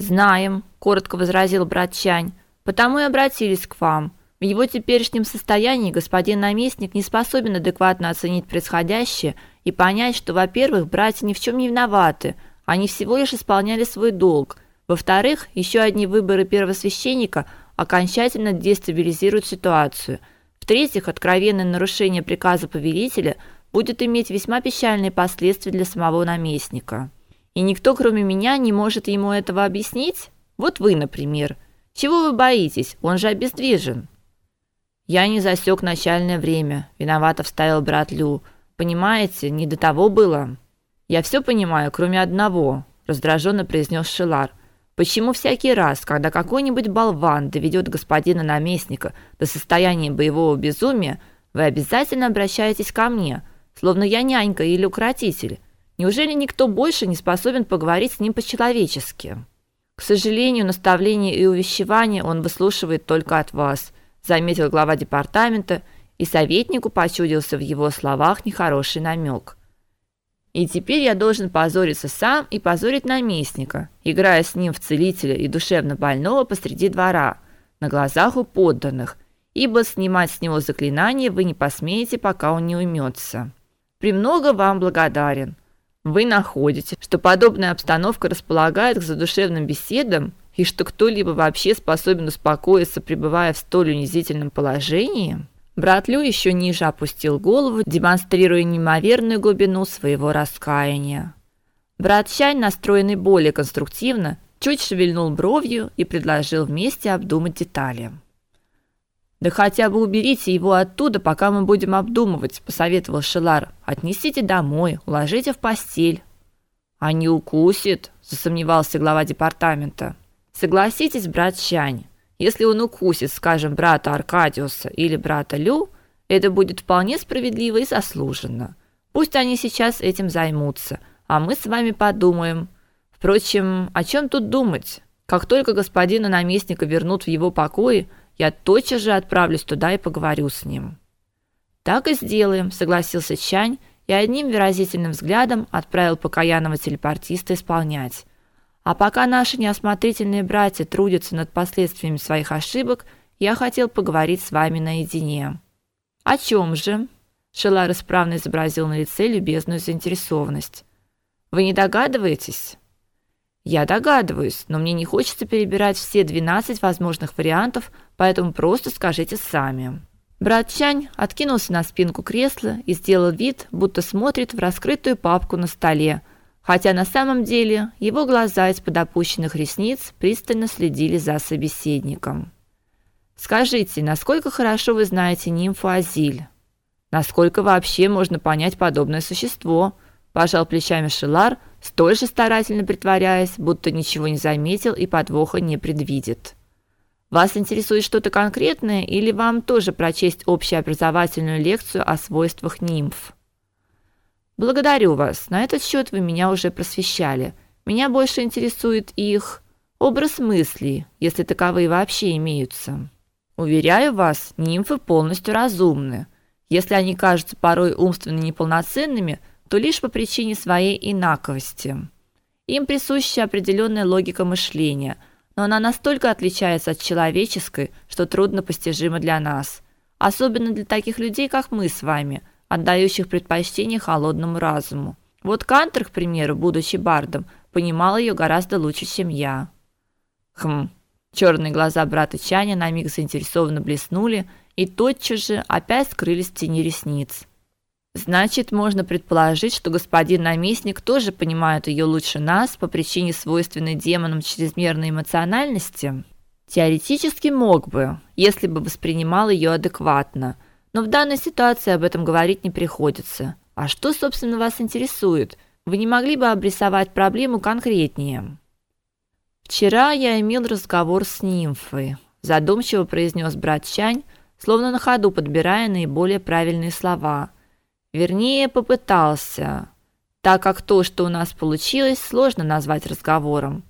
Знаем, коротко возразил брат Чань. Потому и обратились к вам. В его теперешнем состоянии господин наместник не способен адекватно оценить происходящее и понять, что, во-первых, братья ни в чем не виноваты, они всего лишь исполняли свой долг. Во-вторых, еще одни выборы первосвященника окончательно дестабилизируют ситуацию. В-третьих, откровенное нарушение приказа повелителя будет иметь весьма печальные последствия для самого наместника. И никто, кроме меня, не может ему этого объяснить? Вот вы, например. Чего вы боитесь? Он же обездвижен. Я не засек начальное время, виновато вставил брат Лю. Понимаете, не до того было. Я все понимаю, кроме одного, раздраженно произнес Шилар. Почему всякий раз, когда какой-нибудь болван доведет господина наместника до состояния боевого безумия, вы обязательно обращаетесь ко мне, словно я нянька или укротитель? Неужели никто больше не способен поговорить с ним по-человечески? К сожалению, наставления и увещевания он выслушивает только от вас заметил глава департамента, и советнику почудился в его словах нехороший намек. И теперь я должен позориться сам и позорить наместника, играя с ним в целителя и душевно больного посреди двора, на глазах у подданных, ибо снимать с него заклинание вы не посмеете, пока он не уймется. Премного вам благодарен. Вы находите, что подобная обстановка располагает к задушевным беседам и что кто-либо вообще способен успокоиться, пребывая в столь унизительном положении? Брат Лю еще ниже опустил голову, демонстрируя неимоверную глубину своего раскаяния. Брат Чань, настроенный более конструктивно, чуть шевельнул бровью и предложил вместе обдумать детали. Да хотя бы уберите его оттуда, пока мы будем обдумывать, посоветовал Шелар. Отнесите домой, уложите в постель. А не укусит, засомневался глава департамента. Согласитесь, брат Чань, если он укусит, скажем, брата Аркадиуса или брата Лю, это будет вполне справедливо и заслуженно. Пусть они сейчас этим займутся, а мы с вами подумаем. Впрочем, о чем тут думать? Как только господина наместника вернут в его покои, я тотчас же отправлюсь туда и поговорю с ним. Так и сделаем, согласился Чань и одним выразительным взглядом отправил покаянного телепортиста исполнять. А пока наши неосмотрительные братья трудятся над последствиями своих ошибок, я хотел поговорить с вами наедине. О чем же? Шелар исправно изобразил на лице любезную заинтересованность. Вы не догадываетесь? Я догадываюсь, но мне не хочется перебирать все 12 возможных вариантов, поэтому просто скажите сами. Брат Чань откинулся на спинку кресла и сделал вид, будто смотрит в раскрытую папку на столе, хотя на самом деле его глаза из-под опущенных ресниц пристально следили за собеседником. Скажите, насколько хорошо вы знаете нимфу Азиль? Насколько вообще можно понять подобное существо? Пожал плечами Шилар, столь же старательно притворяясь, будто ничего не заметил и подвоха не предвидит. Вас интересует что-то конкретное или вам тоже прочесть общеобразовательную лекцию о свойствах нимф? Благодарю вас. На этот счет вы меня уже просвещали. Меня больше интересует их образ мысли, если таковые вообще имеются. Уверяю вас, нимфы полностью разумны. Если они кажутся порой умственно неполноценными, то лишь по причине своей инаковости. Им присуща определенная логика мышления, но она настолько отличается от человеческой, что трудно постижима для нас, особенно для таких людей, как мы с вами – отдающих предпочтение холодному разуму. Вот Кантер, к примеру, будучи бардом, понимал ее гораздо лучше, чем я. Хм. Черные глаза брата Чаня на миг заинтересованно блеснули и тотчас же опять скрылись в тени ресниц. Значит, можно предположить, что господин наместник тоже понимает ее лучше нас по причине свойственной демонам чрезмерной эмоциональности. Теоретически мог бы, если бы воспринимал ее адекватно – но в данной ситуации об этом говорить не приходится. А что, собственно, вас интересует? Вы не могли бы обрисовать проблему конкретнее? Вчера я имел разговор с нимфой, задумчиво произнес брат Чань, словно на ходу подбирая наиболее правильные слова. Вернее, попытался, так как то, что у нас получилось, сложно назвать разговором.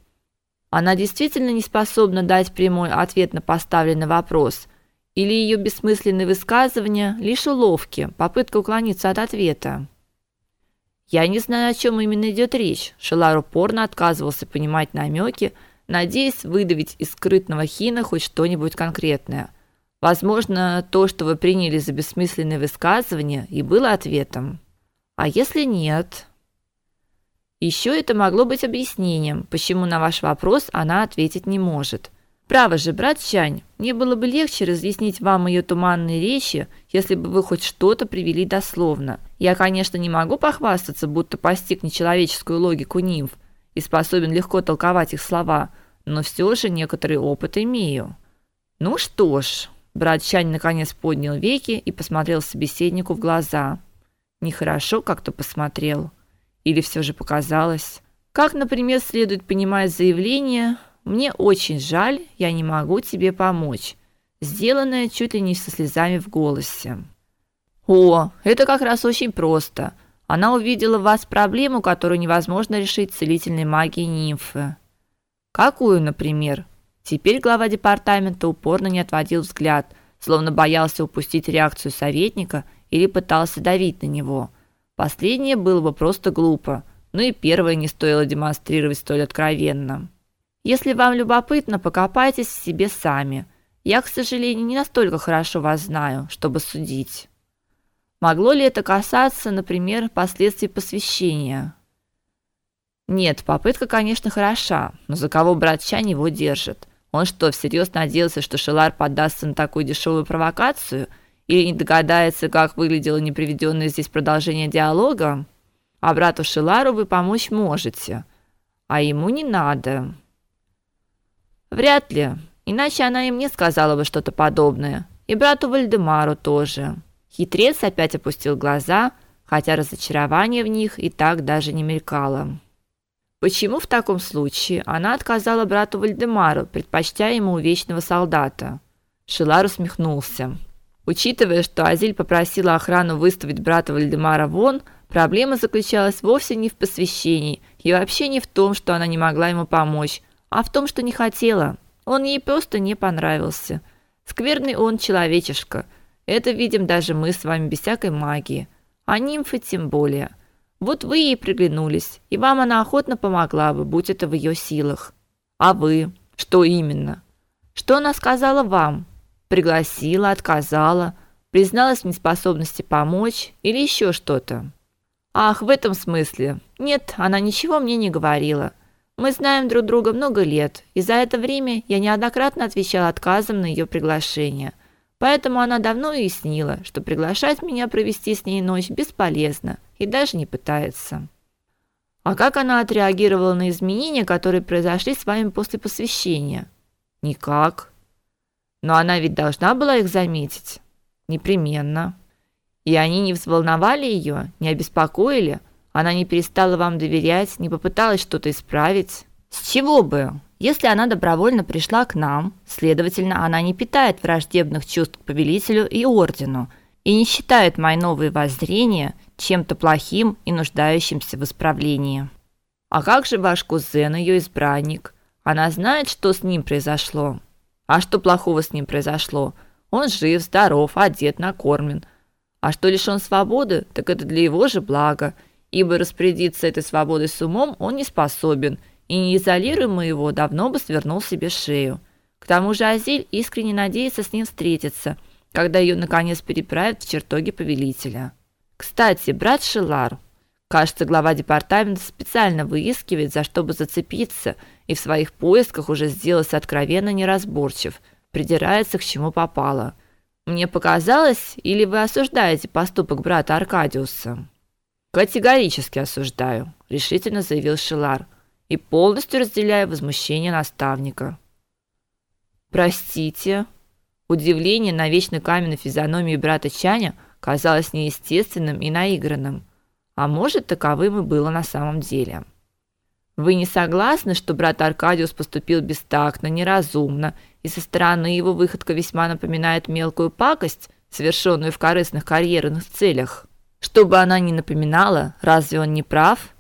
Она действительно не способна дать прямой ответ на поставленный вопрос, или ее бессмысленные высказывания лишь уловки, попытка уклониться от ответа? Я не знаю, о чем именно идет речь. Шелар упорно отказывался понимать намеки, надеясь выдавить из скрытного хина хоть что-нибудь конкретное. Возможно, то, что вы приняли за бессмысленное высказывание, и было ответом. А если нет? Еще это могло быть объяснением, почему на ваш вопрос она ответить не может. Право же, брат Чань, мне было бы легче разъяснить вам ее туманные речи, если бы вы хоть что-то привели дословно. Я, конечно, не могу похвастаться, будто постиг нечеловеческую логику нимф и способен легко толковать их слова, но все же некоторый опыт имею. Ну что ж, брат Чань наконец поднял веки и посмотрел собеседнику в глаза. Нехорошо как-то посмотрел. Или все же показалось? Как, например, следует понимать заявление мне очень жаль, я не могу тебе помочь. Сделанное чуть ли не со слезами в голосе. О, это как раз очень просто. Она увидела в вас проблему, которую невозможно решить целительной магией нимфы. Какую, например? Теперь глава департамента упорно не отводил взгляд, словно боялся упустить реакцию советника или пытался давить на него. Последнее было бы просто глупо, но и первое не стоило демонстрировать столь откровенно. Если вам любопытно, покопайтесь в себе сами. Я, к сожалению, не настолько хорошо вас знаю, чтобы судить. Могло ли это касаться, например, последствий посвящения? Нет, попытка, конечно, хороша, но за кого брат Чань его держит? Он что, всерьез надеялся, что Шелар поддастся на такую дешевую провокацию или не догадается, как выглядело неприведенное здесь продолжение диалога? А брату Шелару вы помочь можете, а ему не надо. Вряд ли. Иначе она и мне сказала бы что-то подобное. И брату Вальдемару тоже. Хитрец опять опустил глаза, хотя разочарование в них и так даже не мелькало. Почему в таком случае она отказала брату Вальдемару, предпочтя ему вечного солдата? Шилар усмехнулся. Учитывая, что Азиль попросила охрану выставить брата Вальдемара вон, проблема заключалась вовсе не в посвящении и вообще не в том, что она не могла ему помочь, а в том, что не хотела. Он ей просто не понравился. Скверный он человечишка. Это видим даже мы с вами без всякой магии. А нимфы тем более. Вот вы ей приглянулись, и вам она охотно помогла бы, будь это в ее силах. А вы? Что именно? Что она сказала вам? Пригласила, отказала, призналась в неспособности помочь или еще что-то? Ах, в этом смысле. Нет, она ничего мне не говорила. Мы знаем друг друга много лет, и за это время я неоднократно отвечал отказом на ее приглашение. Поэтому она давно уяснила, что приглашать меня провести с ней ночь бесполезно и даже не пытается. А как она отреагировала на изменения, которые произошли с вами после посвящения? Никак. Но она ведь должна была их заметить. Непременно. И они не взволновали ее, не обеспокоили, она не перестала вам доверять, не попыталась что-то исправить. С чего бы? Если она добровольно пришла к нам, следовательно, она не питает враждебных чувств к повелителю и ордену и не считает мои новые воззрения чем-то плохим и нуждающимся в исправлении. А как же ваш кузен, ее избранник? Она знает, что с ним произошло. А что плохого с ним произошло? Он жив, здоров, одет, накормлен. А что лишён свободы, так это для его же блага ибо распорядиться этой свободой с умом он не способен, и неизолируемый его давно бы свернул себе шею. К тому же Азиль искренне надеется с ним встретиться, когда ее наконец переправят в чертоги повелителя. Кстати, брат Шилар, кажется, глава департамента специально выискивает, за что бы зацепиться, и в своих поисках уже сделался откровенно неразборчив, придирается к чему попало. Мне показалось, или вы осуждаете поступок брата Аркадиуса? Категорически осуждаю, решительно заявил Шилар и полностью разделяю возмущение наставника. Простите, удивление на вечно каменной физиономии брата Чаня казалось неестественным и наигранным, а может, таковым и было на самом деле. Вы не согласны, что брат Аркадиус поступил бестактно, неразумно, и со стороны его выходка весьма напоминает мелкую пакость, совершенную в корыстных карьерных целях? Чтобы она не напоминала, разве он не прав?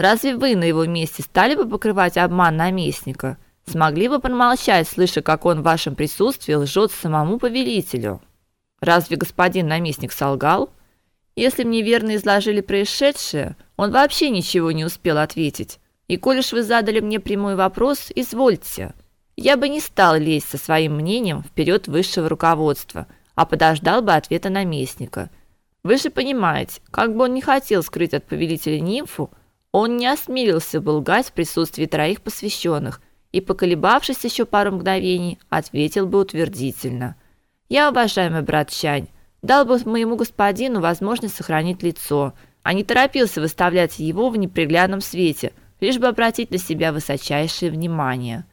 Разве вы на его месте стали бы покрывать обман наместника? Смогли бы промолчать, слыша, как он в вашем присутствии лжет самому повелителю? Разве господин наместник солгал? Если мне верно изложили происшедшее, он вообще ничего не успел ответить. И коль уж вы задали мне прямой вопрос, извольте. Я бы не стал лезть со своим мнением вперед высшего руководства, а подождал бы ответа наместника. Вы же понимаете, как бы он ни хотел скрыть от повелителя нимфу, он не осмелился бы лгать в присутствии троих посвященных и, поколебавшись еще пару мгновений, ответил бы утвердительно. «Я, уважаемый брат Чань, дал бы моему господину возможность сохранить лицо, а не торопился выставлять его в неприглядном свете, лишь бы обратить на себя высочайшее внимание.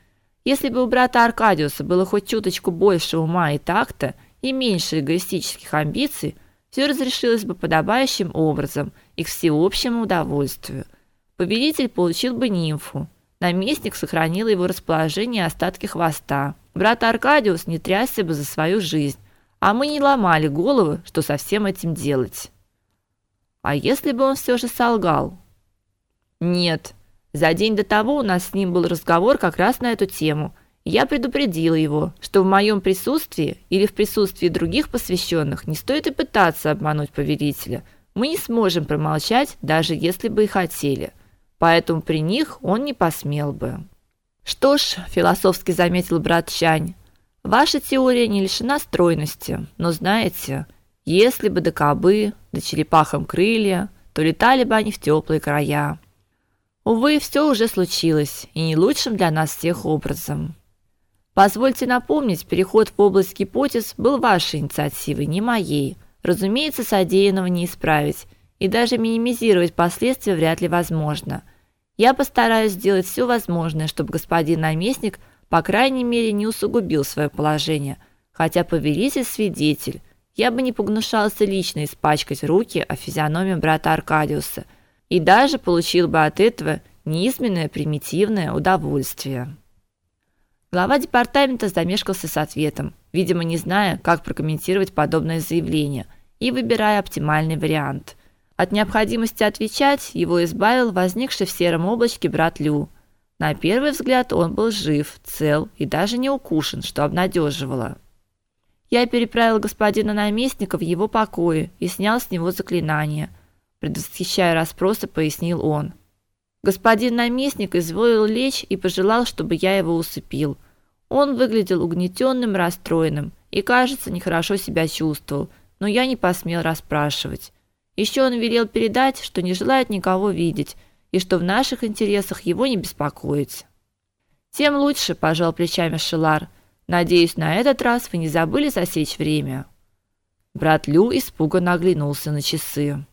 Если бы у брата Аркадиуса было хоть чуточку больше ума и такта и меньше эгоистических амбиций, все разрешилось бы подобающим образом и к всеобщему удовольствию. Повелитель получил бы нимфу, наместник сохранил его расположение и остатки хвоста. Брат Аркадиус не трясся бы за свою жизнь, а мы не ломали головы, что со всем этим делать. А если бы он все же солгал? Нет, за день до того у нас с ним был разговор как раз на эту тему. Я предупредила его, что в моем присутствии или в присутствии других посвященных не стоит и пытаться обмануть повелителя. Мы не сможем промолчать, даже если бы и хотели. Поэтому при них он не посмел бы. Что ж, философски заметил брат Чань, ваша теория не лишена стройности, но знаете, если бы до кобы, до черепахам крылья, то летали бы они в теплые края. Увы, все уже случилось, и не лучшим для нас всех образом. Позвольте напомнить, переход в область гипотез был вашей инициативой, не моей. Разумеется, содеянного не исправить, и даже минимизировать последствия вряд ли возможно. Я постараюсь сделать все возможное, чтобы господин наместник, по крайней мере, не усугубил свое положение, хотя повелитель свидетель. Я бы не погнушался лично испачкать руки о физиономию брата Аркадиуса – и даже получил бы от этого неизменное примитивное удовольствие. Глава департамента замешкался с ответом, видимо, не зная, как прокомментировать подобное заявление и выбирая оптимальный вариант. От необходимости отвечать его избавил возникший в сером облачке брат Лю. На первый взгляд он был жив, цел и даже не укушен, что обнадеживало. Я переправил господина наместника в его покои и снял с него заклинание – предвосхищая расспросы, пояснил он. Господин наместник изволил лечь и пожелал, чтобы я его усыпил. Он выглядел угнетенным, расстроенным и, кажется, нехорошо себя чувствовал, но я не посмел расспрашивать. Еще он велел передать, что не желает никого видеть и что в наших интересах его не беспокоить. Тем лучше, пожал плечами Шилар. Надеюсь, на этот раз вы не забыли засечь время. Брат Лю испуганно оглянулся на часы.